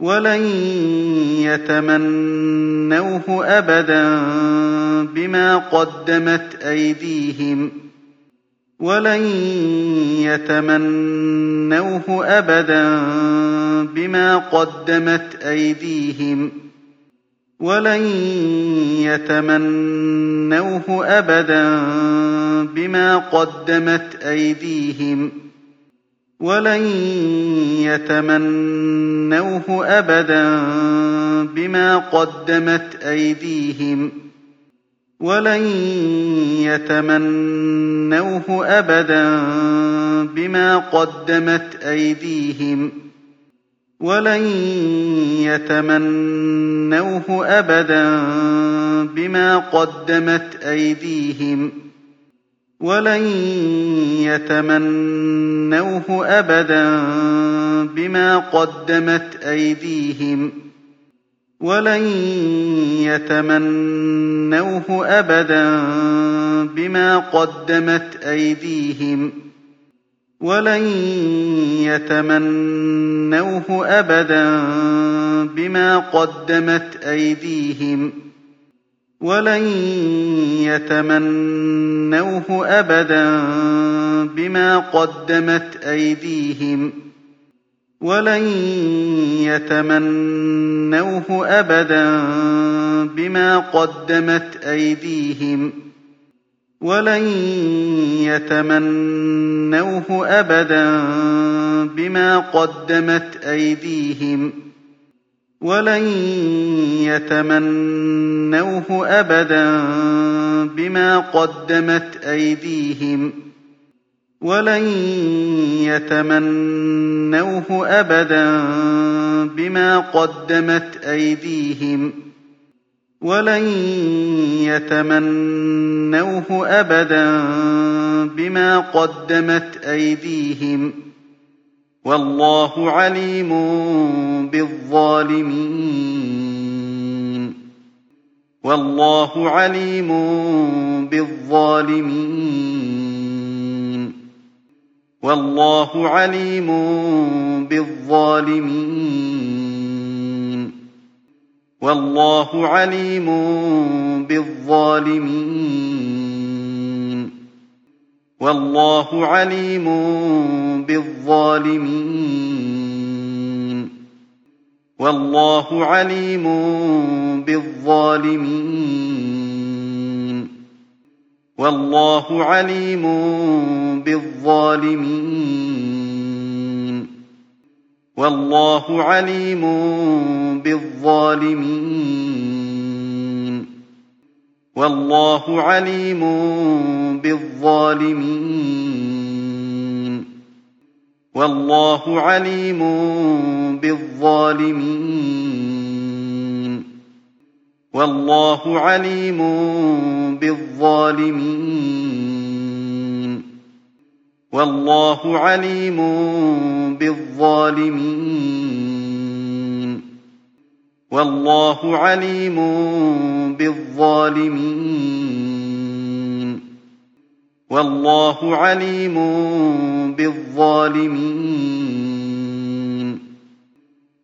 وَلَن يَتَمَنَّوْهُ أَبَدًا بِمَا قَدَّمَتْ أَيْدِيهِمْ ۗ. وَلَن يَتَمَنَّوْهُ أَبَدًا بِمَا قَدَّمَتْ أَيْدِيهِمْ ۗ. وَلَن يَتَمَنَّوْهُ أَبَدًا بِمَا قَدَّمَتْ أَيْدِيهِمْ ۗ. وَلَن يَتَمَنَّوْهُ أَبَدًا بِمَا قَدَّمَتْ أَيْدِيهِمْ ۗ وَلَن يَتَمَنَّوْهُ أَبَدًا بِمَا قَدَّمَتْ أَيْدِيهِمْ ۗ وَلَن يَتَمَنَّوْهُ أَبَدًا بِمَا قَدَّمَتْ أَيْدِيهِمْ ۗ وَلَن يَتَمَنَّوْهُ أَبَدًا بِمَا قَدَّمَتْ أَيْدِيهِمْ ۗ وَلَن يَتَمَنَّوْهُ أَبَدًا بِمَا قَدَّمَتْ أَيْدِيهِمْ ۗ وَلَن يَتَمَنَّوْهُ أَبَدًا بِمَا قَدَّمَتْ أَيْدِيهِمْ ۗ وَلَن يَتَمَنَّوْهُ أَبَدًا بِمَا قَدَّمَتْ أَيْدِيهِمْ ۗ وَلَن يَتَمَنَّوْهُ أَبَدًا بِمَا قَدَّمَتْ أَيْدِيهِمْ ۗ. وَلَن يَتَمَنَّوْهُ أَبَدًا بِمَا قَدَّمَتْ أَيْدِيهِمْ ۗ. وَلَن يَتَمَنَّوْهُ أَبَدًا بِمَا قَدَّمَتْ أَيْدِيهِمْ ۗ. وَلَن يَتَمَنَّوْهُ أَبَدًا بِمَا قَدَّمَتْ أَيْدِيهِمْ ۗ. وَلَن يَتَمَنَّوْهُ أَبَدًا بِمَا قَدَّمَتْ أَيْدِيهِمْ ۗ. وَاللَّهُ عَلِيمٌ بِالظَّالِمِينَ. وَاللَّهُ عَلِيمٌ بِالظَّالِمِينَ. وَاللَّهُ عَلِيمٌ بِالظَّالِمِينَ. وَاللَّهُ عَلِيمٌ بِالظَّالِمِينَ. وَاللَّهُ عَلِيمٌ بِالظَّالِمِينَ. وَاللَّهُ عَلِيمٌ بِالظَّالِمِينَ. وَاللَّهُ عَلِيمٌ بِالظَّالِمِينَ. وَاللَّهُ عَلِيمٌ بِالظَّالِمِينَ. وَاللَّهُ عَلِيمٌ بِالظَّالِمِينَ. وَاللَّهُ عَلِيمٌ بِالظَّالِمِينَ. وَاللَّهُ عَلِيمٌ بِالظَّالِمِينَ. وَاللَّهُ عَلِيمٌ بِالظَّالِمِينَ. وَاللَّهُ عَلِيمٌ بِالظَّالِمِينَ. وَاللَّهُ عَلِيمٌ بِالظَّالِمِينَ.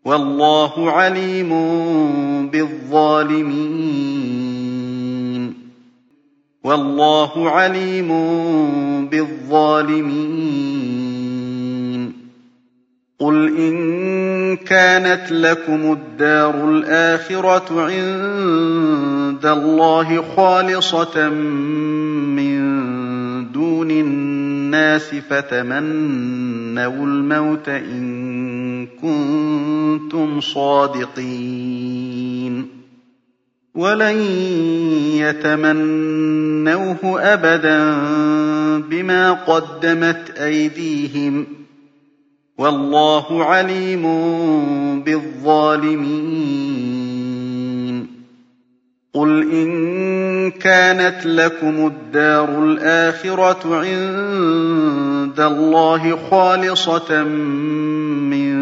وَاللَّهُ عَلِيمٌ بِالظَّالِمِينَ. وَاللَّهُ عَلِيمٌ بِالظَّالِمِينَ. قُلْ إِن كَانَتْ لَكُمُ الدَّارُ الْآخِرَةُ عِندَ اللَّهِ خَالِصَةً مِّن دُونِ النَّاسِ فَتَمَنَّوُا الْمَوْتَ إِن كُنتُمْ صَادِقِينَ وَلَن يَتَمَنَّوْهُ أبدا بما قدمت أيديهم والله عليم بالظالمين قل إن كانت لكم الدار الآخرة عند الله خالصة من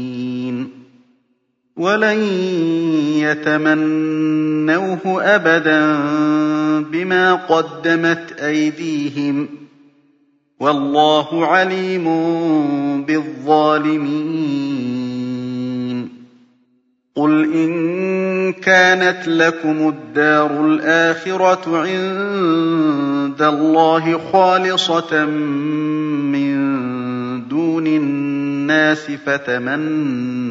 ولن يتمنوه أبدا بما قدمت أيديهم والله عليم بالظالمين. قل إن كانت لكم الدار الآخرة عند الله خالصة من دون الناس فتمنوا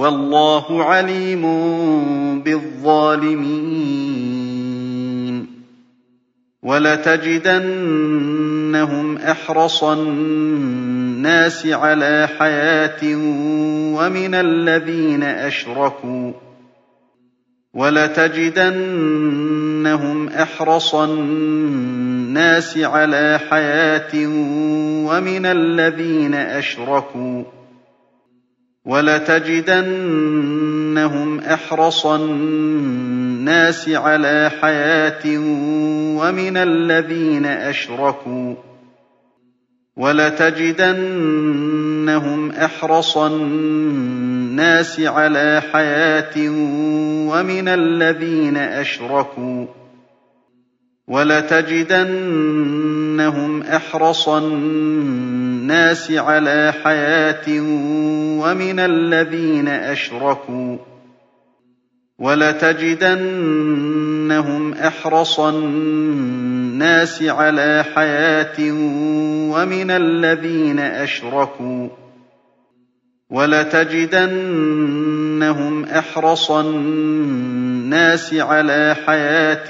والله عليم بالظالمين. ولتجدنهم أحرص الناس على حياة ومن الذين أشركوا. ولتجدنهم أحرص الناس على حياة ومن الذين أشركوا. ولتجدنهم أحرص الناس على حياة ومن الذين أشركوا ولتجدنهم أحرص الناس على حياة ومن الذين أشركوا ولتجدنهم أحرص الناس على حياة ومن الذين أشركوا ولتجدنهم أحرص الناس على حياة ومن الذين أشركوا ولتجدنهم أحرص الناس على حياة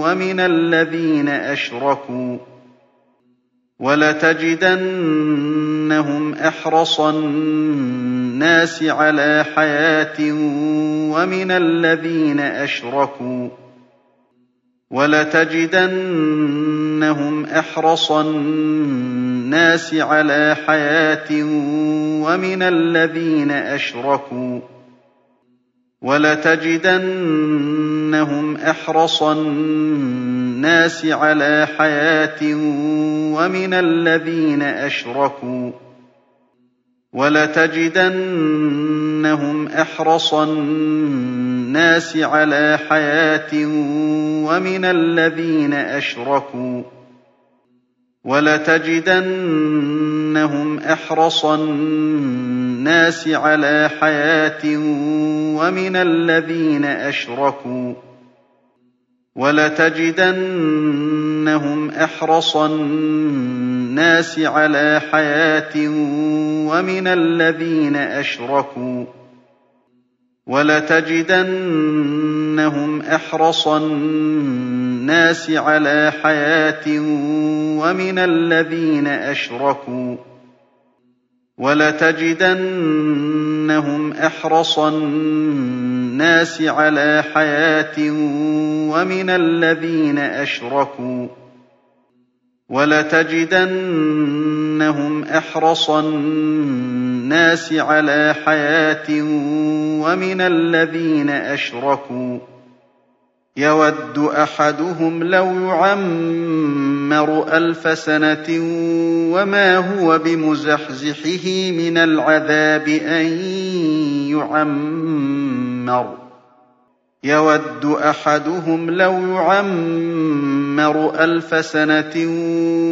ومن الذين أشركوا ولتجدنهم أحرص الناس على حياة ومن الذين أشركوا ولتجدنهم أحرص الناس على حياة ومن الذين أشركوا ولتجدنهم أحرص الناس النَّاسِ عَلَىٰ حَيَاةٍ وَمِنَ الَّذِينَ أَشْرَكُوا ۚ وَلَتَجِدَنَّهُمْ أَحْرَصَ النَّاسِ عَلَىٰ حَيَاةٍ وَمِنَ الَّذِينَ أَشْرَكُوا ۚ وَلَتَجِدَنَّهُمْ أَحْرَصَ النَّاسِ عَلَىٰ حَيَاةٍ وَمِنَ الَّذِينَ أَشْرَكُوا ۚ وَلَتَجِدَنَّهُمْ أَحْرَصَ النَّاسِ عَلَىٰ حَيَاةٍ وَمِنَ الَّذِينَ أَشْرَكُوا ۚ وَلَتَجِدَنَّهُمْ أَحْرَصَ النَّاسِ عَلَىٰ حَيَاةٍ وَمِنَ الَّذِينَ أَشْرَكُوا ۚ وَلَتَجِدَنَّهُمْ أَحْرَصَ النَّاسِ عَلَىٰ حَيَاةٍ وَمِنَ الَّذِينَ أَشْرَكُوا ۚ وَلَتَجِدَنَّهُمْ أَحْرَصَ النَّاسِ عَلَىٰ حَيَاةٍ وَمِنَ الَّذِينَ أَشْرَكُوا ۚ يَوَدُّ أَحَدُهُمْ لَوْ يُعَمَّرُ أَلْفَ سَنَةٍ وَمَا هُوَ بِمُزَحْزِحِهِ مِنَ الْعَذَابِ أَن يُعَمَّرَ. يَوَدُّ أَحَدُهُمْ لَوْ يُعَمَّرُ أَلْفَ سَنَةٍ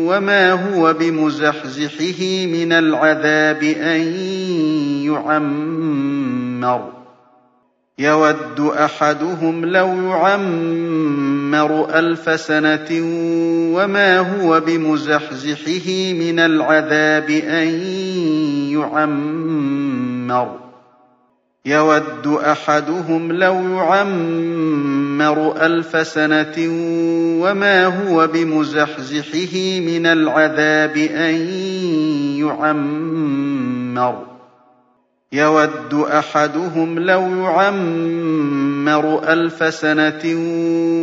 وَمَا هُوَ بِمُزَحْزِحِهِ مِنَ الْعَذَابِ أَن يُعَمَّرَ. يَوَدُّ أَحَدُهُمْ لَوْ يُعَمَّرُ أَلْفَ سَنَةٍ وَمَا هُوَ بِمُزَحْزِحِهِ مِنَ الْعَذَابِ أَن يُعَمَّرَ. يَوَدُّ أَحَدُهُمْ لَوْ يُعَمَّرُ أَلْفَ سَنَةٍ وَمَا هُوَ بِمُزَحْزِحِهِ مِنَ الْعَذَابِ أَن يُعَمَّرَ. يَوَدُّ أَحَدُهُمْ لَوْ يُعَمَّرُ أَلْفَ سَنَةٍ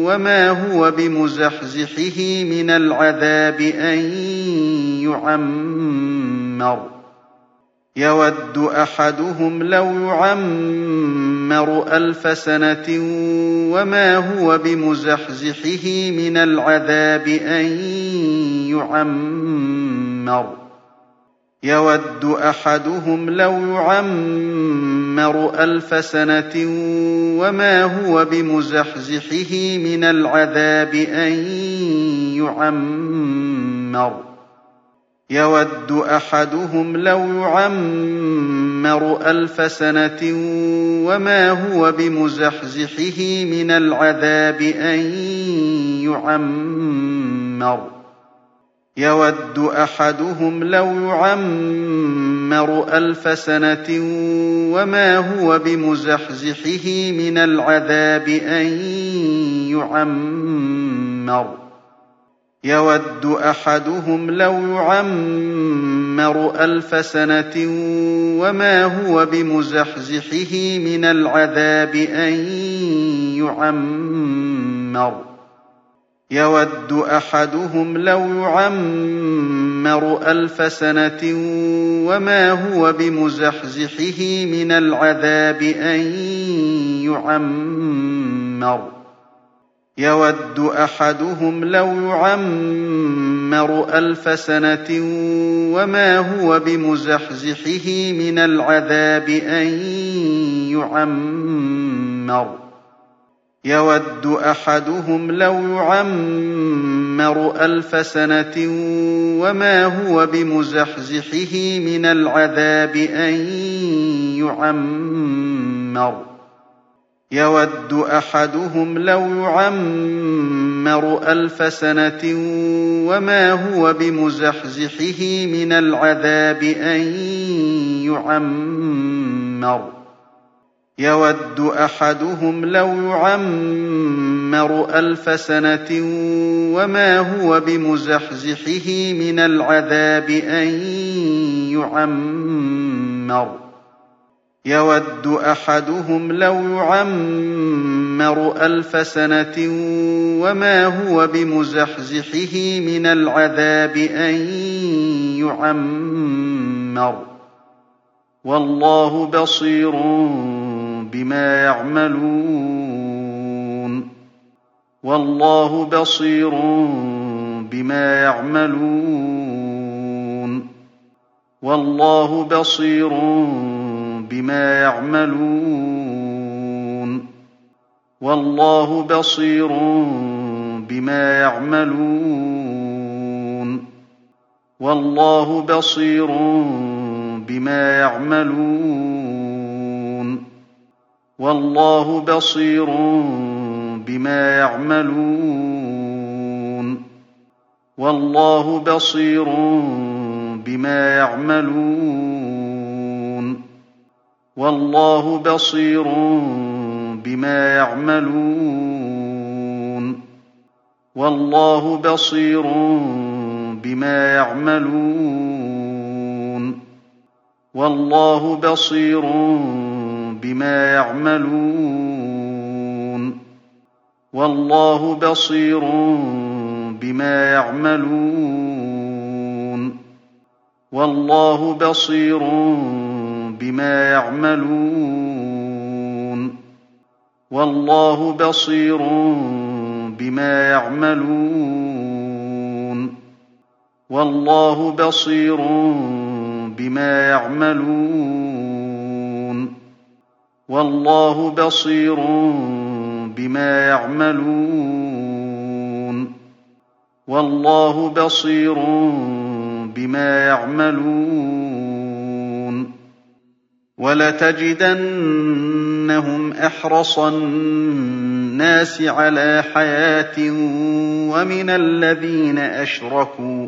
وَمَا هُوَ بِمُزَحْزِحِهِ مِنَ الْعَذَابِ أَن يُعَمَّرَ. يَوَدُّ أَحَدُهُمْ لَوْ يُعَمَّرُ أَلْفَ سَنَةٍ وَمَا هُوَ بِمُزَحْزِحِهِ مِنَ الْعَذَابِ أَن يُعَمَّرَ. يَوَدُّ أَحَدُهُمْ لَوْ يُعَمَّرُ أَلْفَ سَنَةٍ وَمَا هُوَ بِمُزَحْزِحِهِ مِنَ الْعَذَابِ أَن يُعَمَّرَ. يَوَدُّ أَحَدُهُمْ لَوْ يُعَمَّرُ أَلْفَ سَنَةٍ وَمَا هُوَ بِمُزَحْزِحِهِ مِنَ الْعَذَابِ أَن يُعَمَّرَ. يَوَدُّ أَحَدُهُمْ لَوْ يُعَمَّرُ أَلْفَ سَنَةٍ وَمَا هُوَ بِمُزَحْزِحِهِ مِنَ الْعَذَابِ أَن يُعَمَّرَ. يَوَدُّ أَحَدُهُمْ لَوْ يُعَمَّرُ أَلْفَ سَنَةٍ وَمَا هُوَ بِمُزَحْزِحِهِ مِنَ الْعَذَابِ أَن يُعَمَّرَ. يَوَدُّ أَحَدُهُمْ لَوْ يُعَمَّرُ أَلْفَ سَنَةٍ وَمَا هُوَ بِمُزَحْزِحِهِ مِنَ الْعَذَابِ أَن يُعَمَّرَ. يَوَدُّ أَحَدُهُمْ لَوْ يُعَمَّرُ أَلْفَ سَنَةٍ وَمَا هُوَ بِمُزَحْزِحِهِ مِنَ الْعَذَابِ أَن يُعَمَّرَ. يَوَدُّ أَحَدُهُمْ لَوْ يُعَمَّرُ أَلْفَ سَنَةٍ وَمَا هُوَ بِمُزَحْزِحِهِ مِنَ الْعَذَابِ أَن يُعَمَّرَ. يَوَدُّ أَحَدُهُمْ لَوْ يُعَمَّرُ أَلْفَ سَنَةٍ وَمَا هُوَ بِمُزَحْزِحِهِ مِنَ الْعَذَابِ أَن يُعَمَّرَ. يَوَدُّ أَحَدُهُمْ لَوْ يُعَمَّرُ أَلْفَ سَنَةٍ وَمَا هُوَ بِمُزَحْزِحِهِ مِنَ الْعَذَابِ أَن يُعَمَّرَ. يَوَدُّ أَحَدُهُمْ لَوْ يُعَمَّرُ أَلْفَ سَنَةٍ وَمَا هُوَ بِمُزَحْزِحِهِ مِنَ الْعَذَابِ أَن يُعَمَّرَ. وَاللَّهُ بَصِيرٌ بِمَا يَعْمَلُونَ وَاللَّهُ بَصِيرٌ بِمَا يَعْمَلُونَ وَاللَّهُ بَصِيرٌ بِمَا يَعْمَلُونَ وَاللَّهُ بَصِيرٌ بِمَا يَعْمَلُونَ وَاللَّهُ بَصِيرٌ بِمَا يَعْمَلُونَ وَاللَّهُ بَصِيرٌ بِمَا يَعْمَلُونَ. وَاللَّهُ بَصِيرٌ بِمَا يَعْمَلُونَ. وَاللَّهُ بَصِيرٌ بِمَا يَعْمَلُونَ. وَاللَّهُ بَصِيرٌ بِمَا يَعْمَلُونَ. وَاللَّهُ بَصِيرٌ بِمَا يَعْمَلُونَ وَاللَّهُ بَصِيرٌ بِمَا يَعْمَلُونَ وَاللَّهُ بَصِيرٌ بِمَا يَعْمَلُونَ وَاللَّهُ بَصِيرٌ بِمَا يَعْمَلُونَ وَاللَّهُ بَصِيرٌ بِمَا يَعْمَلُونَ وَاللَّهُ بَصِيرٌ بِمَا يَعْمَلُونَ. وَاللَّهُ بَصِيرٌ بِمَا يَعْمَلُونَ. وَلَتَجِدَنَّهُمْ أَحْرَصَ النَّاسِ عَلَىٰ حَيَاةٍ وَمِنَ الَّذِينَ أَشْرَكُوا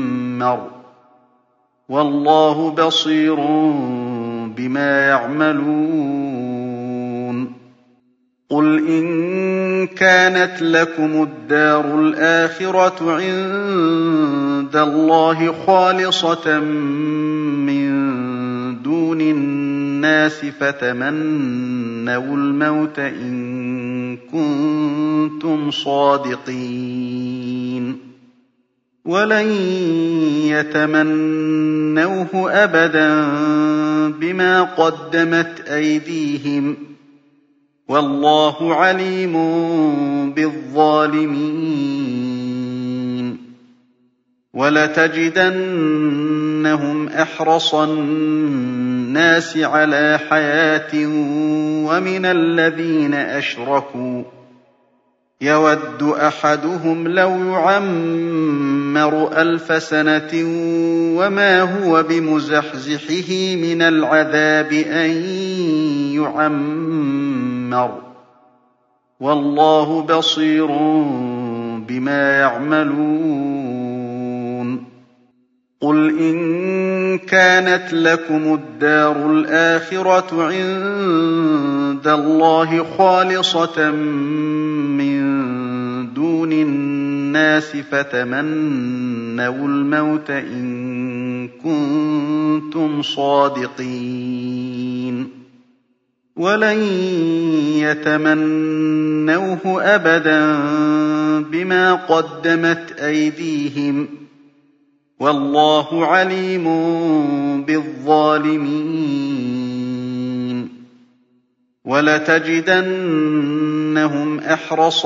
ۗ وَاللَّهُ بَصِيرٌ بِمَا يَعْمَلُونَ قُلْ إِن كَانَتْ لَكُمُ الدَّارُ الْآخِرَةُ عِندَ اللَّهِ خَالِصَةً مِّن دُونِ النَّاسِ فَتَمَنَّوُا الْمَوْتَ إِن كُنتُمْ صَادِقِينَ وَلَن يَتَمَنَّوْهُ أَبَدًا بِمَا قَدَّمَتْ أَيْدِيهِمْ ۗ وَاللَّهُ عَلِيمٌ بِالظَّالِمِينَ وَلَتَجِدَنَّهُمْ أَحْرَصَ النَّاسِ عَلَىٰ حَيَاةٍ وَمِنَ الَّذِينَ أَشْرَكُوا ۚ يَوَدُّ أَحَدُهُمْ لَوْ يُعَمَّرُ أَلْفَ سَنَةٍ وَمَا هُوَ بِمُزَحْزِحِهِ مِنَ الْعَذَابِ أَن يُعَمَّرَ ۗ وَاللَّهُ بَصِيرٌ بِمَا يَعْمَلُونَ قُلْ إِن كَانَتْ لَكُمُ الدَّارُ الْآخِرَةُ عِندَ اللَّهِ خَالِصَةً مِّن دُونِ النَّاسِ فَتَمَنَّوُا الْمَوْتَ إِن كُنتُمْ صَادِقِينَ. وَلَن يَتَمَنَّوْهُ أَبَدًا بِمَا قَدَّمَتْ أَيْدِيهِمْ ۗ. وَاللَّهُ عَلِيمٌ بِالظَّالِمِينَ. وَلَتَجِدَنَّهُمْ أَحْرَصَ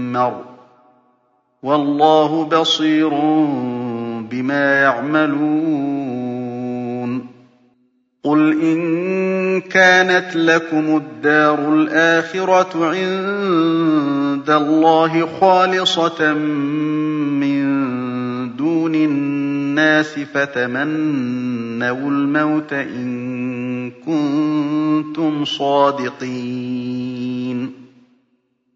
وَاللَّهُ بَصِيرٌ بِمَا يَعْمَلُونَ. قُلْ إِن كَانَتْ لَكُمُ الدَّارُ الْآخِرَةُ عِندَ اللَّهِ خَالِصَةً مِّن دُونِ النَّاسِ فَتَمَنَّوُا الْمَوْتَ إِن كُنتُمْ صَادِقِينَ.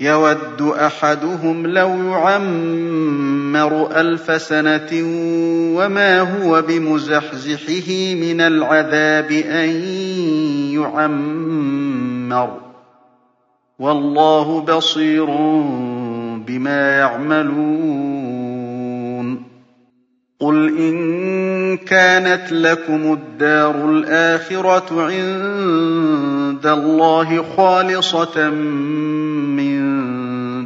يَوَدُّ أَحَدُهُمْ لَوْ يُعَمَّرُ أَلْفَ سَنَةٍ وَمَا هُوَ بِمُزَحْزِحِهِ مِنَ الْعَذَابِ أَن يُعَمَّرَ ۗ. وَاللَّهُ بَصِيرٌ بِمَا يَعْمَلُونَ. قُلْ إِن كَانَتْ لَكُمُ الدَّارُ الْآخِرَةُ عِندَ اللَّهِ خَالِصَةً مِّن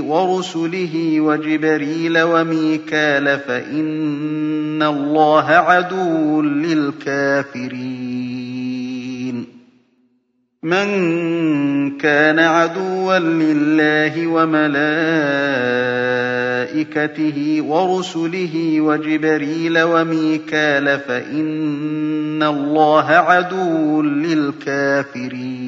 وَرُسُلِهِ وَجِبْرِيلَ وَمِيكَالَ فَإِنَّ اللَّهَ عَدُوٌّ لِّلْكَافِرِينَ. مَن كَانَ عَدُوًّا لِّلَّهِ وَمَلَائِكَتِهِ وَرُسُلِهِ وَجِبْرِيلَ وَمِيكَالَ فَإِنَّ اللَّهَ عَدُوٌّ لِّلْكَافِرِينَ.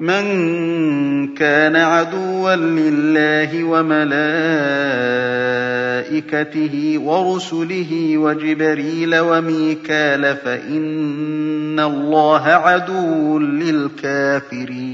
مَن كَانَ عَدُوًّا لِّلَّهِ وَمَلَائِكَتِهِ وَرُسُلِهِ وَجِبْرِيلَ وَمِيكَالَ فَإِنَّ اللَّهَ عَدُوٌّ لِّلْكَافِرِينَ.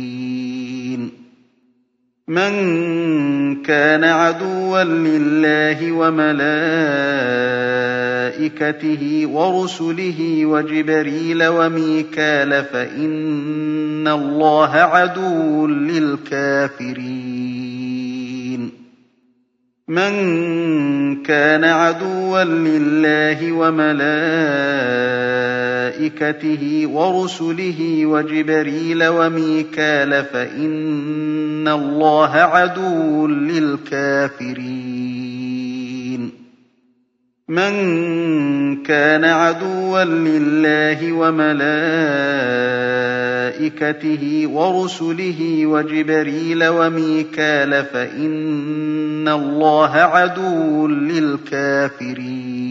مَن كَانَ عَدُوًّا لِّلَّهِ وَمَلَائِكَتِهِ وَرُسُلِهِ وَجِبْرِيلَ وَمِيكَالَ فَإِنَّ اللَّهَ عَدُوٌّ لِّلْكَافِرِينَ. مَن كَانَ عَدُوًّا لِّلَّهِ وَمَلَائِكَتِهِ وَرُسُلِهِ وَجِبْرِيلَ وَمِيكَالَ فَإِنَّ اللَّهَ عَدُوٌّ لِّلْكَافِرِينَ. مَن كَانَ عَدُوًّا لِّلَّهِ وَمَلَائِكَتِهِ وَرُسُلِهِ وَجِبْرِيلَ وَمِيكَالَ فَإِنَّ اللَّهَ عَدُوٌّ لِّلْكَافِرِينَ.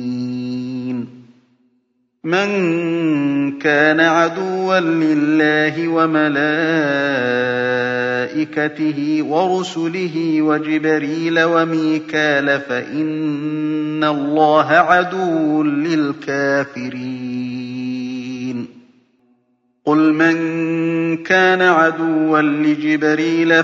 مَن كَانَ عَدُوًّا لِّلَّهِ وَمَلَائِكَتِهِ وَرُسُلِهِ وَجِبْرِيلَ وَمِيكَالَ فَإِنَّ اللَّهَ عَدُوٌّ لِّلْكَافِرِينَ. قُلْ مَن كَانَ عَدُوًّا لِّجِبْرِيلَ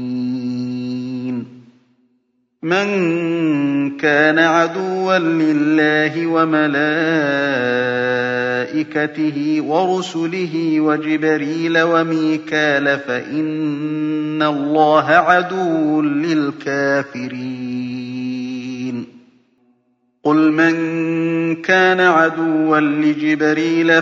مَن كَانَ عَدُوًّا لِّلَّهِ وَمَلَائِكَتِهِ وَرُسُلِهِ وَجِبْرِيلَ وَمِيكَالَ فَإِنَّ اللَّهَ عَدُوٌّ لِّلْكَافِرِينَ. قُلْ مَن كَانَ عَدُوًّا لِّجِبْرِيلَ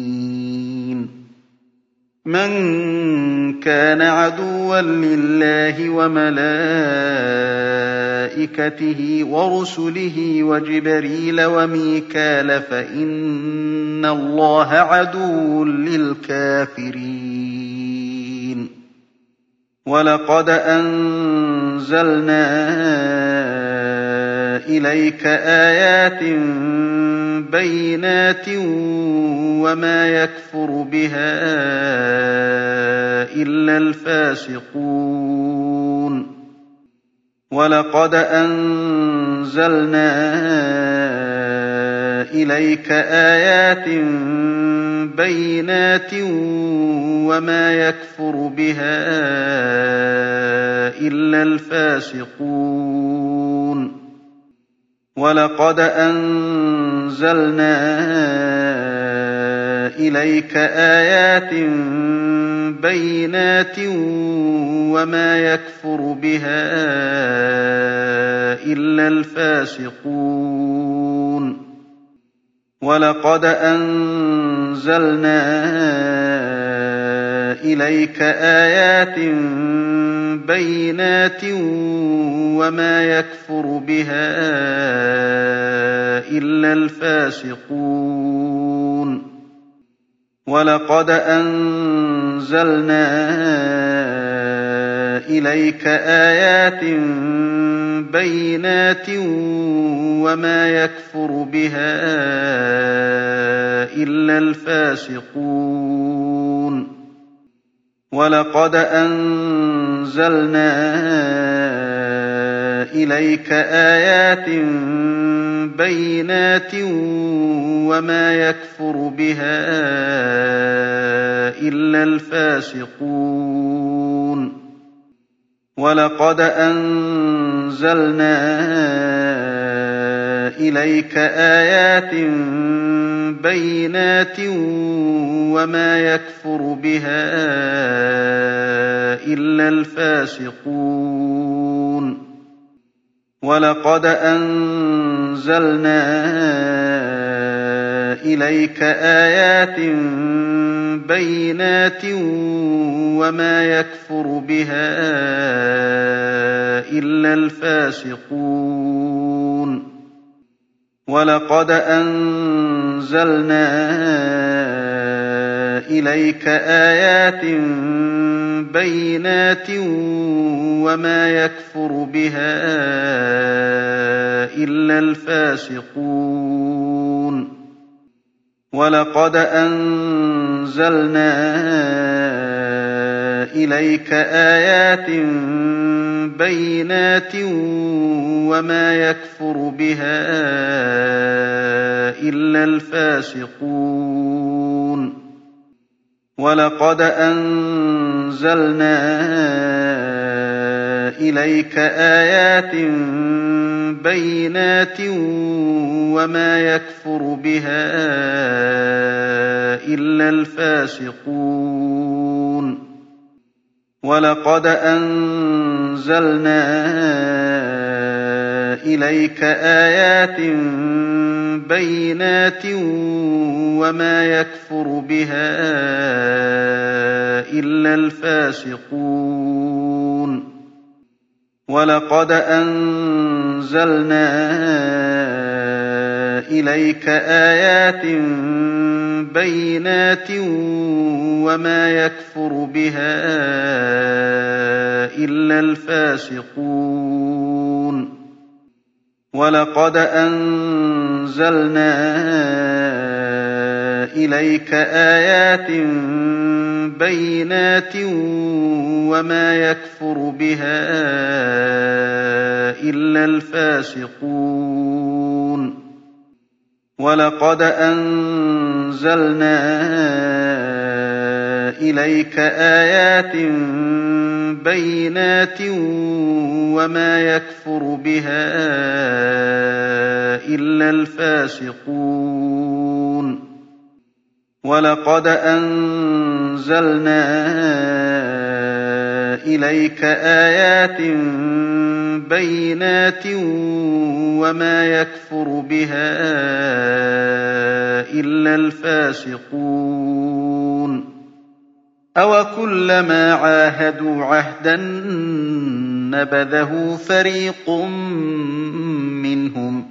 مَن كَانَ عَدُوًّا لِّلَّهِ وَمَلَائِكَتِهِ وَرُسُلِهِ وَجِبْرِيلَ وَمِيكَالَ فَإِنَّ اللَّهَ عَدُوٌّ لِّلْكَافِرِينَ. وَلَقَدْ أَنزَلْنَا إِلَيْكَ آيَاتٍ بَيِّنَاتٍ وَمَا يَكْفُرُ بِهَا إِلَّا الْفَاسِقُونَ وَلَقَدْ أَنزَلْنَا إِلَيْكَ آيَاتٍ بَيِّنَاتٍ وَمَا يَكْفُرُ بِهَا إِلَّا الْفَاسِقُونَ وَلَقَدْ أَنزَلْنَا إِلَيْكَ آيَاتٍ بَيِّنَاتٍ وَمَا يَكْفُرُ بِهَا إِلَّا الْفَاسِقُونَ وَلَقَدْ أَنزَلْنَا إِلَيْكَ آيَاتٍ بَيِّنَاتٍ وَمَا يَكْفُرُ بِهَا إِلَّا الْفَاسِقُونَ. وَلَقَدْ أَنزَلْنَا إِلَيْكَ آيَاتٍ بَيِّنَاتٍ وَمَا يَكْفُرُ بِهَا إِلَّا الْفَاسِقُونَ. وَلَقَدْ أَنزَلْنَا إِلَيْكَ آيَاتٍ بَيِّنَاتٍ وَمَا يَكْفُرُ بِهَا إِلَّا الْفَاسِقُونَ وَلَقَدْ أَنزَلْنَا إِلَيْكَ آيَاتٍ بَيِّنَاتٍ وَمَا يَكْفُرُ بِهَا إِلَّا الْفَاسِقُونَ. وَلَقَدْ أَنزَلْنَا إِلَيْكَ آيَاتٍ بَيِّنَاتٍ وَمَا يَكْفُرُ بِهَا إِلَّا الْفَاسِقُونَ. وَلَقَدْ أَنزَلْنَا إِلَيْكَ آيَاتٍ بَيِّنَاتٍ وَمَا يَكْفُرُ بِهَا إِلَّا الْفَاسِقُونَ وَلَقَدْ أَنزَلْنَا إِلَيْكَ آيَاتٍ بَيِّنَاتٍ وَمَا يَكْفُرُ بِهَا إِلَّا الْفَاسِقُونَ. وَلَقَدْ أَنزَلْنَا إِلَيْكَ آيَاتٍ بَيِّنَاتٍ وَمَا يَكْفُرُ بِهَا إِلَّا الْفَاسِقُونَ. وَلَقَدْ أَنزَلْنَا إِلَيْكَ آيَاتٍ بَيِّنَاتٍ وَمَا يَكْفُرُ بِهَا إِلَّا الْفَاسِقُونَ وَلَقَدْ أَنزَلْنَا إِلَيْكَ آيَاتٍ بَيِّنَاتٍ وَمَا يَكْفُرُ بِهَا إِلَّا الْفَاسِقُونَ. وَلَقَدْ أَنزَلْنَا إِلَيْكَ آيَاتٍ بَيِّنَاتٍ وَمَا يَكْفُرُ بِهَا إِلَّا الْفَاسِقُونَ. وَلَقَدْ أَنزَلْنَا إِلَيْكَ آيَاتٍ بَيِّنَاتٍ وَمَا يَكْفُرُ بِهَا إِلَّا الْفَاسِقُونَ وَلَقَدْ أَنزَلْنَا إِلَيْكَ آيَاتٍ بَيِّنَاتٍ وَمَا يَكْفُرُ بِهَا إِلَّا الْفَاسِقُونَ. أَوَكُلَّمَا عَاهَدُوا عَهْدًا نَّبَذَهُ فَرِيقٌ مِّنْهُم ۚ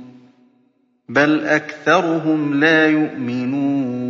بَلْ أَكْثَرُهُمْ لَا يُؤْمِنُونَ.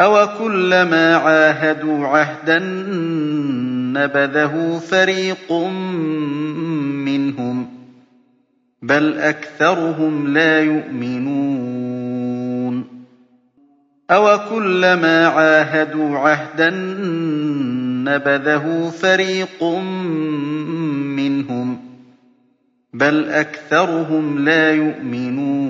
أَوَكُلَّمَا عَاهَدُوا عَهْدًا نَّبَذَهُ فَرِيقٌ مِّنْهُم ۚ بَلْ أَكْثَرُهُمْ لَا يُؤْمِنُونَ أَوَكُلَّمَا عَاهَدُوا عَهْدًا نَّبَذَهُ فَرِيقٌ مِّنْهُم ۚ بَلْ أَكْثَرُهُمْ لَا يُؤْمِنُونَ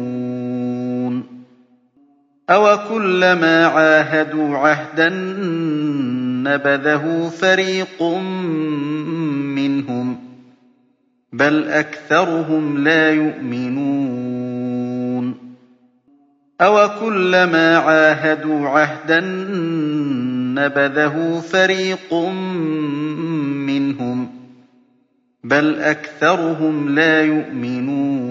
أَوَكُلَّمَا عَاهَدُوا عَهْدًا نَّبَذَهُ فَرِيقٌ مِّنْهُم ۚ بَلْ أَكْثَرُهُمْ لَا يُؤْمِنُونَ أَوَكُلَّمَا عَاهَدُوا عَهْدًا نَّبَذَهُ فَرِيقٌ مِّنْهُم ۚ بَلْ أَكْثَرُهُمْ لَا يُؤْمِنُونَ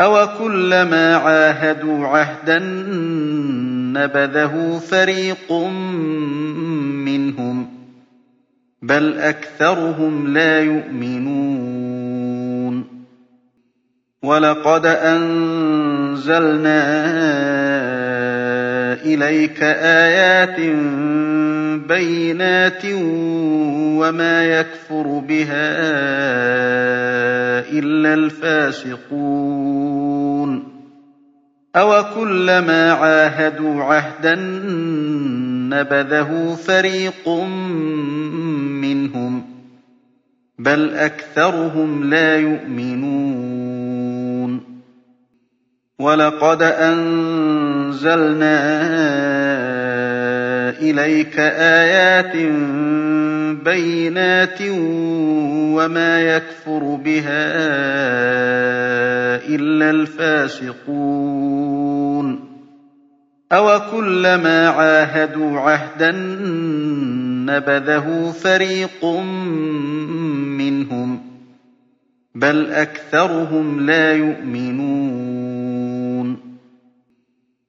أَوَكُلَّمَا عَاهَدُوا عَهْدًا نَّبَذَهُ فَرِيقٌ مِّنْهُم ۚ بَلْ أَكْثَرُهُمْ لَا يُؤْمِنُونَ وَلَقَدْ أَنزَلْنَا إِلَيْكَ آيَاتٍ بَيِّنَاتٍ وَمَا يَكْفُرُ بِهَا إِلَّا الْفَاسِقُونَ أَوَكُلَّمَا عَاهَدُوا عَهْدًا نَّبَذَهُ فَرِيقٌ مِّنْهُم ۚ بَلْ أَكْثَرُهُمْ لَا يُؤْمِنُونَ وَلَقَدْ أَنزَلْنَا إِلَيْكَ آيَاتٍ بَيِّنَاتٍ وَمَا يَكْفُرُ بِهَا إِلَّا الْفَاسِقُونَ. أَوَكُلَّمَا عَاهَدُوا عَهْدًا نَّبَذَهُ فَرِيقٌ مِّنْهُم ۚ بَلْ أَكْثَرُهُمْ لَا يُؤْمِنُونَ.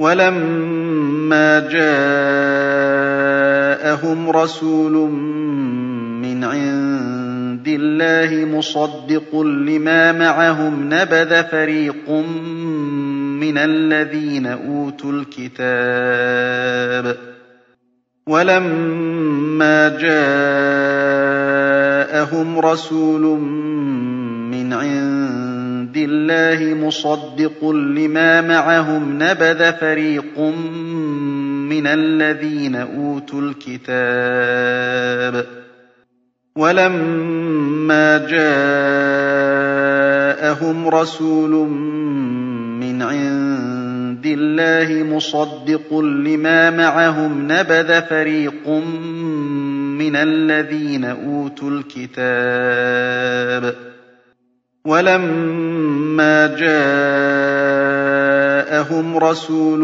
وَلَمَّا جَاءَهُمْ رَسُولٌ مِّنْ عِندِ اللَّهِ مُصَدِّقٌ لِّمَا مَعَهُمْ نَبَذَ فَرِيقٌ مِّنَ الَّذِينَ أُوتُوا الْكِتَابَ. وَلَمَّا جَاءَهُمْ رَسُولٌ مِّنْ عِندِ اللَّهِ مُصَدِّقٌ لِّمَا مَعَهُمْ نَبَذَ فَرِيقٌ مِّنَ الَّذِينَ أُوتُوا الْكِتَابَ. وَلَمَّا جَاءَهُمْ رَسُولٌ مِّنْ عِندِ اللَّهِ مُصَدِّقٌ لِّمَا مَعَهُمْ نَبَذَ فَرِيقٌ مِّنَ الَّذِينَ أُوتُوا الْكِتَابَ. وَلَمَّا جَاءَهُمْ رَسُولٌ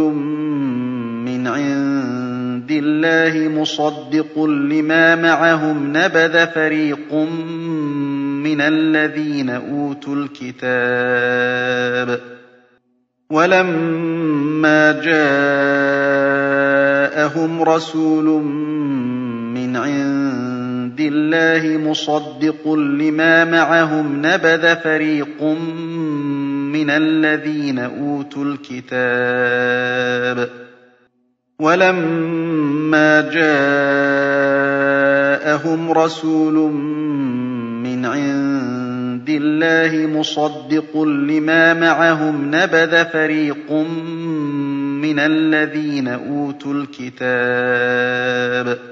مِّنْ عِندِ اللَّهِ مُصَدِّقٌ لِّمَا مَعَهُمْ نَبَذَ فَرِيقٌ مِّنَ الَّذِينَ أُوتُوا الْكِتَابَ. وَلَمَّا جَاءَهُمْ رَسُولٌ مِّنْ عِندِ اللَّهِ مُصَدِّقٌ لِّمَا مَعَهُمْ نَبَذَ فَرِيقٌ مِّنَ الَّذِينَ أُوتُوا الْكِتَابَ. وَلَمَّا جَاءَهُمْ رَسُولٌ مِّنْ عِندِ اللَّهِ مُصَدِّقٌ لِّمَا مَعَهُمْ نَبَذَ فَرِيقٌ مِّنَ الَّذِينَ أُوتُوا الْكِتَابَ.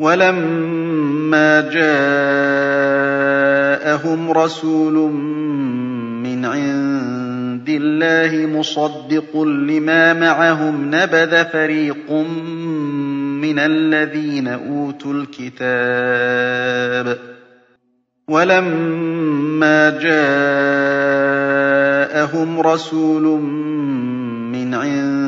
وَلَمَّا جَاءَهُمْ رَسُولٌ مِّنْ عِندِ اللَّهِ مُصَدِّقٌ لِّمَا مَعَهُمْ نَبَذَ فَرِيقٌ مِّنَ الَّذِينَ أُوتُوا الْكِتَابَ. وَلَمَّا جَاءَهُمْ رَسُولٌ مِّنْ عِندِ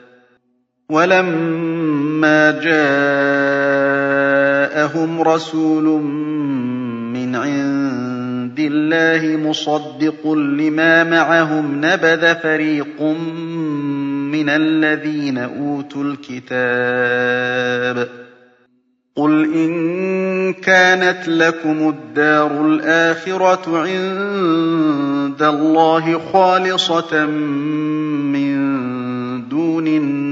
وَلَمَّا جَاءَهُمْ رَسُولٌ مِّنْ عِندِ اللَّهِ مُصَدِّقٌ لِّمَا مَعَهُمْ نَبَذَ فَرِيقٌ مِّنَ الَّذِينَ أُوتُوا الْكِتَابَ قُلْ إِن كَانَتْ لَكُمُ الدَّارُ الْآخِرَةُ عِندَ اللَّهِ خَالِصَةً مِّن دُونِ النَّاسِ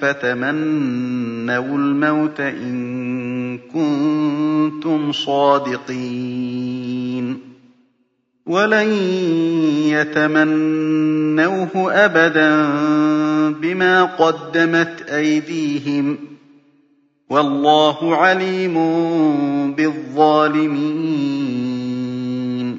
فَتَمَنَّوُا الْمَوْتَ إِن كُنتُمْ صَادِقِينَ. وَلَن يَتَمَنَّوْهُ أَبَدًا بِمَا قَدَّمَتْ أَيْدِيهِمْ ۗ. وَاللَّهُ عَلِيمٌ بِالظَّالِمِينَ.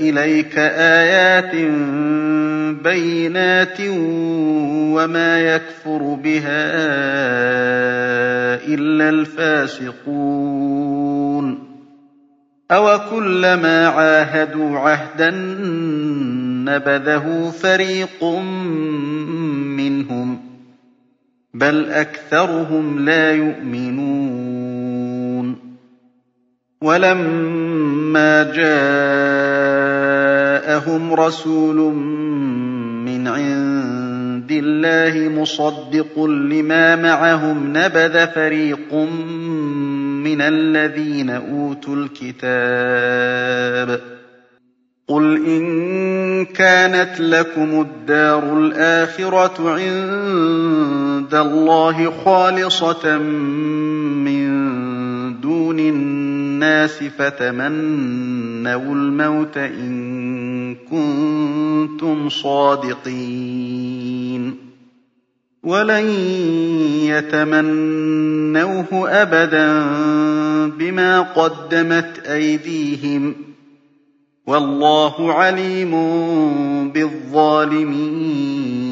إِلَيْكَ آيَاتٍ بَيِّنَاتٍ وَمَا يَكْفُرُ بِهَا إِلَّا الْفَاسِقُونَ. أَوَكُلَّمَا عَاهَدُوا عَهْدًا نَّبَذَهُ فَرِيقٌ مِّنْهُم ۚ بَلْ أَكْثَرُهُمْ لَا يُؤْمِنُونَ. وَلَمَّا جَاءَهُمْ رَسُولٌ مِّنْ عِندِ اللَّهِ مُصَدِّقٌ لِّمَا مَعَهُمْ نَبَذَ فَرِيقٌ مِّنَ الَّذِينَ أُوتُوا الْكِتَابَ قُلْ إِن كَانَتْ لَكُمُ الدَّارُ الْآخِرَةُ عِندَ اللَّهِ خَالِصَةً مِّن دُونِ النَّاسِ فَتَمَنَّوُا الْمَوْتَ إِن كُنتُمْ صَادِقِينَ. وَلَن يَتَمَنَّوْهُ أَبَدًا بِمَا قَدَّمَتْ أَيْدِيهِمْ ۗ. وَاللَّهُ عَلِيمٌ بِالظَّالِمِينَ.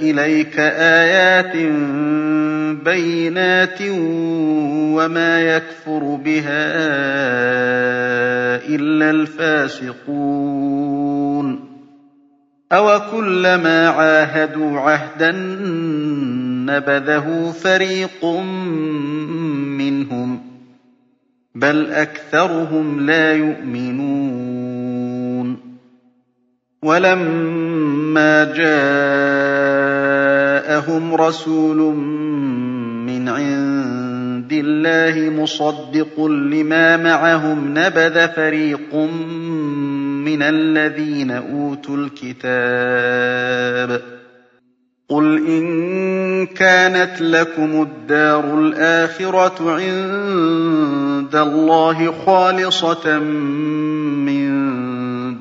إليك آيات بينات وما يكفر بها إلا الفاسقون. أوكلما عاهدوا عهدا نبذه فريق منهم بل أكثرهم لا يؤمنون. ولما جاءهم رسول من عند الله مصدق لما معهم نبذ فريق من الذين أوتوا الكتاب قل إن كانت لكم الدار الآخرة عند الله خالصة من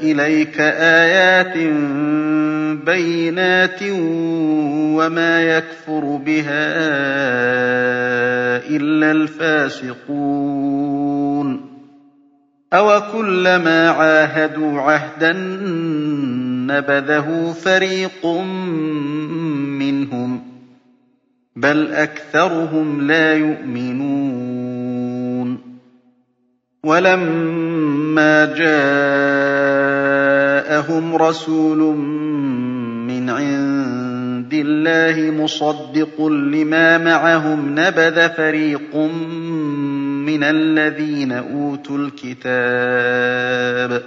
إليك آيات بينات وما يكفر بها إلا الفاسقون. أوكلما عاهدوا عهدا نبذه فريق منهم بل أكثرهم لا يؤمنون. ولما جاءهم رسول من عند الله مصدق لما معهم نبذ فريق من الذين أوتوا الكتاب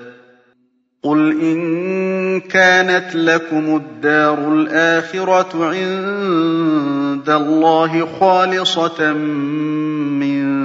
قل إن كانت لكم الدار الآخرة عند الله خالصة من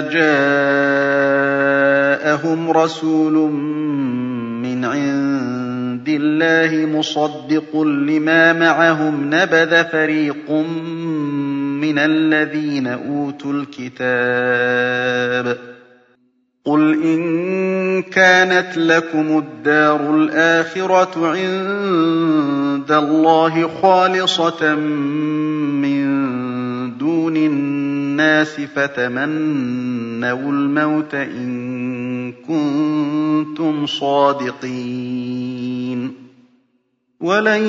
جاءهم رسول من عند الله مصدق لما معهم نبذ فريق من الذين أوتوا الكتاب. قل إن كانت لكم الدار الآخرة عند الله خالصة من دون الناس فتمنوا الموت إن كنتم صادقين. ولن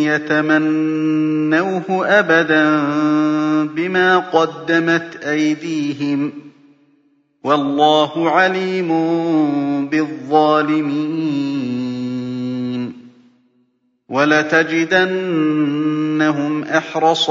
يتمنوه أبدا بما قدمت أيديهم. والله عليم بالظالمين. ولتجدنهم أحرص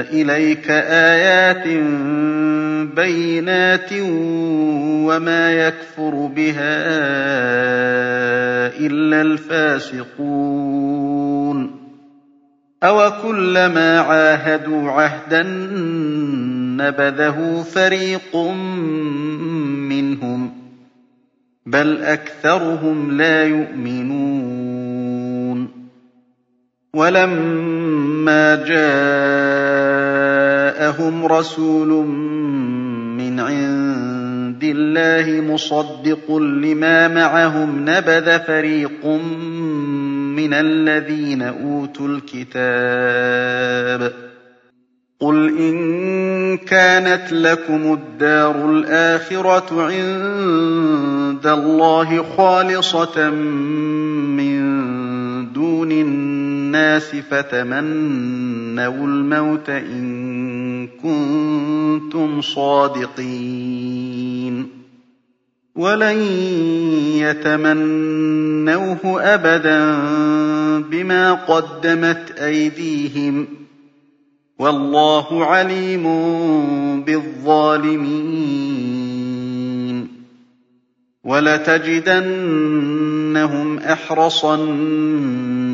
إليك آيات بينات وما يكفر بها إلا الفاسقون. أوكلما عاهدوا عهدا نبذه فريق منهم بل أكثرهم لا يؤمنون. ولما جاءهم رسول من عند الله مصدق لما معهم نبذ فريق من الذين أوتوا الكتاب قل إن كانت لكم الدار الآخرة عند الله خالصة من دون الناس فتمنوا الموت إن كنتم صادقين. ولن يتمنوه أبدا بما قدمت أيديهم. وَاللَّهُ عَلِيمٌ بِالظَّالِمِينَ. وَلَتَجِدَنَّهُمْ أَحْرَصَ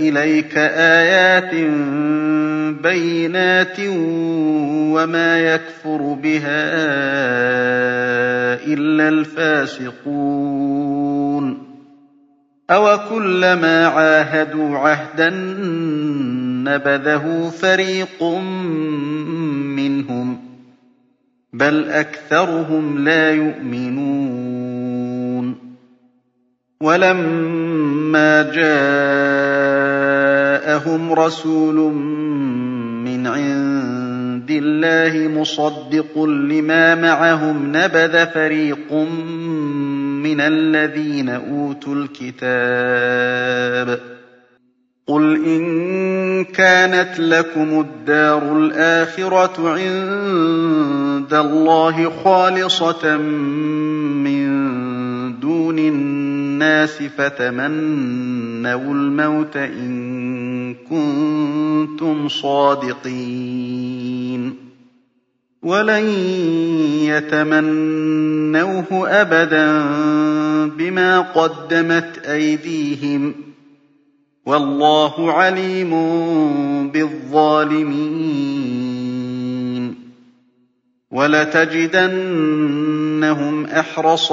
إِلَيْكَ آيَاتٍ بَيِّنَاتٍ وَمَا يَكْفُرُ بِهَا إِلَّا الْفَاسِقُونَ. أَوَكُلَّمَا عَاهَدُوا عَهْدًا نَّبَذَهُ فَرِيقٌ مِّنْهُم ۚ بَلْ أَكْثَرُهُمْ لَا يُؤْمِنُونَ. وَلَمَّا جَاءَهُمْ رَسُولٌ مِّنْ عِندِ اللَّهِ مُصَدِّقٌ لِّمَا مَعَهُمْ نَبَذَ فَرِيقٌ مِّنَ الَّذِينَ أُوتُوا الْكِتَابَ قُلْ إِن كَانَتْ لَكُمُ الدَّارُ الْآخِرَةُ عِندَ اللَّهِ خَالِصَةً مِّن دُونِ النَّاسِ فَتَمَنَّوُا الْمَوْتَ إِن كُنتُمْ صَادِقِينَ. وَلَن يَتَمَنَّوْهُ أَبَدًا بِمَا قَدَّمَتْ أَيْدِيهِمْ ۗ. وَاللَّهُ عَلِيمٌ بِالظَّالِمِينَ. وَلَتَجِدَنَّهُمْ أَحْرَصَ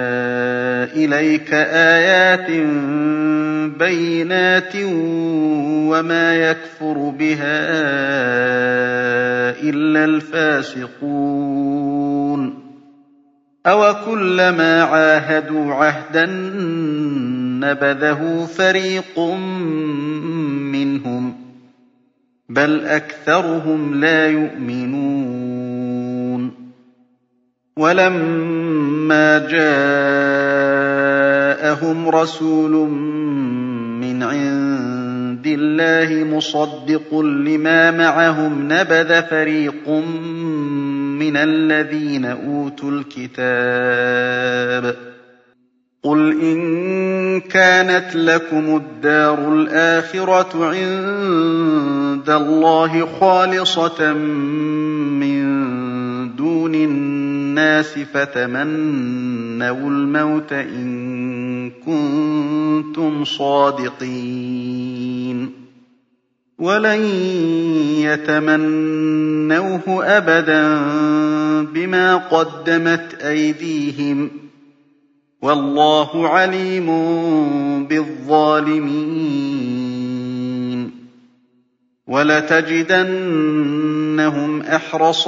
إِلَيْكَ آيَاتٍ بَيِّنَاتٍ وَمَا يَكْفُرُ بِهَا إِلَّا الْفَاسِقُونَ. أَوَكُلَّمَا عَاهَدُوا عَهْدًا نَّبَذَهُ فَرِيقٌ مِّنْهُم ۚ بَلْ أَكْثَرُهُمْ لَا يُؤْمِنُونَ. وَلَمَّا جَاءَهُمْ رَسُولٌ مِّنْ عِندِ اللَّهِ مُصَدِّقٌ لِّمَا مَعَهُمْ نَبَذَ فَرِيقٌ مِّنَ الَّذِينَ أُوتُوا الْكِتَابَ. قُلْ إِن كَانَتْ لَكُمُ الدَّارُ الْآخِرَةُ عِندَ اللَّهِ خَالِصَةً مِّن دُونِ النَّاسِ فَتَمَنَّوُا الْمَوْتَ إِن كُنتُمْ صَادِقِينَ. وَلَن يَتَمَنَّوْهُ أَبَدًا بِمَا قَدَّمَتْ أَيْدِيهِمْ ۗ. وَاللَّهُ عَلِيمٌ بِالظَّالِمِينَ. وَلَتَجِدَنَّهُمْ أَحْرَصَ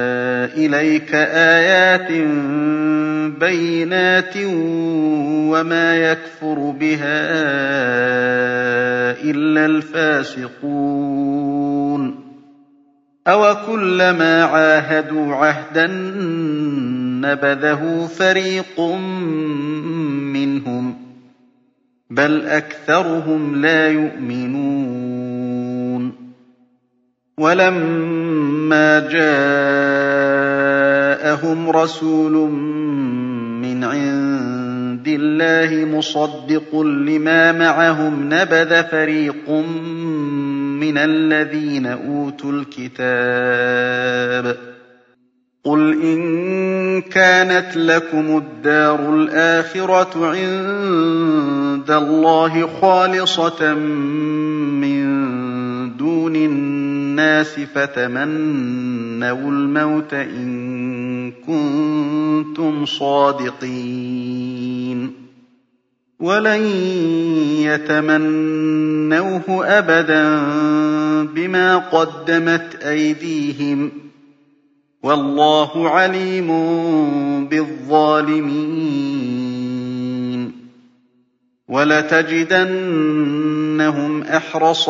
إِلَيْكَ آيَاتٍ بَيِّنَاتٍ وَمَا يَكْفُرُ بِهَا إِلَّا الْفَاسِقُونَ. أَوَكُلَّمَا عَاهَدُوا عَهْدًا نَّبَذَهُ فَرِيقٌ مِّنْهُم ۚ بَلْ أَكْثَرُهُمْ لَا يُؤْمِنُونَ. وَلَمَّا جَاءَهُمْ رَسُولٌ مِّنْ عِندِ اللَّهِ مُصَدِّقٌ لِّمَا مَعَهُمْ نَبَذَ فَرِيقٌ مِّنَ الَّذِينَ أُوتُوا الْكِتَابَ قُلْ إِن كَانَتْ لَكُمُ الدَّارُ الْآخِرَةُ عِندَ اللَّهِ خَالِصَةً مِّن دُونِ النَّاسِ فَتَمَنَّوُا الْمَوْتَ إِن كُنتُمْ صَادِقِينَ. وَلَن يَتَمَنَّوْهُ أَبَدًا بِمَا قَدَّمَتْ أَيْدِيهِمْ ۗ. وَاللَّهُ عَلِيمٌ بِالظَّالِمِينَ. وَلَتَجِدَنَّهُمْ أَحْرَصَ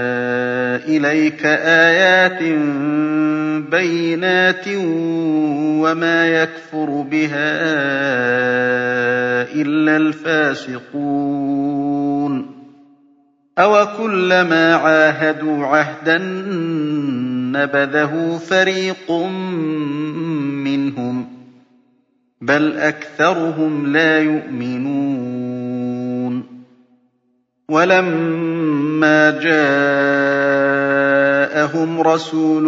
إِلَيْكَ آيَاتٍ بَيِّنَاتٍ وَمَا يَكْفُرُ بِهَا إِلَّا الْفَاسِقُونَ. أَوَكُلَّمَا عَاهَدُوا عَهْدًا نَّبَذَهُ فَرِيقٌ مِّنْهُم ۚ بَلْ أَكْثَرُهُمْ لَا يُؤْمِنُونَ. وَلَمَّا جَاءَهُمْ رَسُولٌ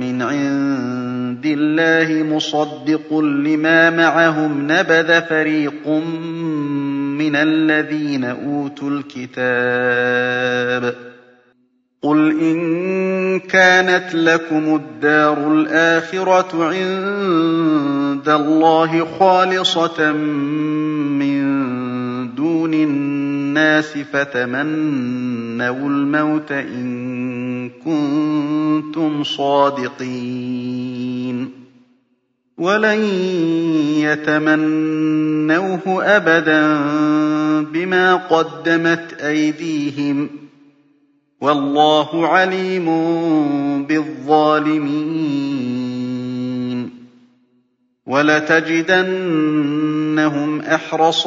مِّنْ عِندِ اللَّهِ مُصَدِّقٌ لِّمَا مَعَهُمْ نَبَذَ فَرِيقٌ مِّنَ الَّذِينَ أُوتُوا الْكِتَابَ. قُلْ إِن كَانَتْ لَكُمُ الدَّارُ الْآخِرَةُ عِندَ اللَّهِ خَالِصَةً مِّن دُونِ النَّاسِ فَتَمَنَّوُا تَتَمَنَّوُا الْمَوْتَ إِن كُنتُمْ صَادِقِينَ. وَلَن يَتَمَنَّوْهُ أَبَدًا بِمَا قَدَّمَتْ أَيْدِيهِمْ ۗ. وَاللَّهُ عَلِيمٌ بِالظَّالِمِينَ. وَلَتَجِدَنَّهُمْ أَحْرَصَ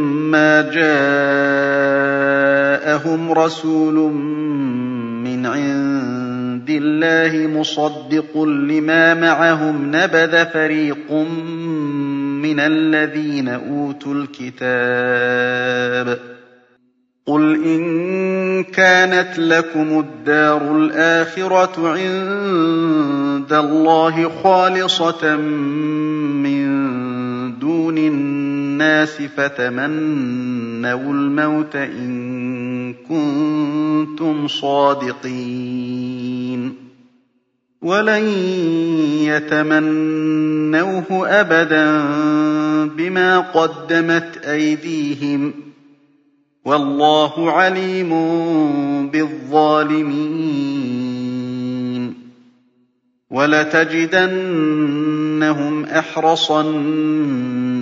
جَاءَهُمْ رَسُولٌ مِّنْ عِندِ اللَّهِ مُصَدِّقٌ لِّمَا مَعَهُمْ نَبَذَ فَرِيقٌ مِّنَ الَّذِينَ أُوتُوا الْكِتَابَ قُلْ إِن كَانَتْ لَكُمُ الدَّارُ الْآخِرَةُ عِندَ اللَّهِ خَالِصَةً مِّن دُونِ النَّاسِ فَتَمَنَّوُا الْمَوْتَ إِن كُنتُمْ صَادِقِينَ. وَلَن يَتَمَنَّوْهُ أَبَدًا بِمَا قَدَّمَتْ أَيْدِيهِمْ ۗ. وَاللَّهُ عَلِيمٌ بِالظَّالِمِينَ. وَلَتَجِدَنَّهُمْ أَحْرَصَ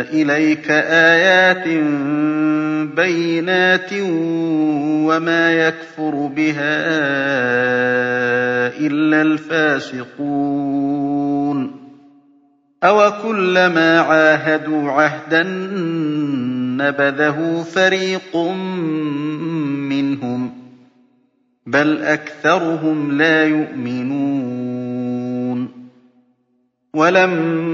إِلَيْكَ آيَاتٍ بَيِّنَاتٍ وَمَا يَكْفُرُ بِهَا إِلَّا الْفَاسِقُونَ. أَوَكُلَّمَا عَاهَدُوا عَهْدًا نَّبَذَهُ فَرِيقٌ مِّنْهُم ۚ بَلْ أَكْثَرُهُمْ لَا يُؤْمِنُونَ. وَلَمَّا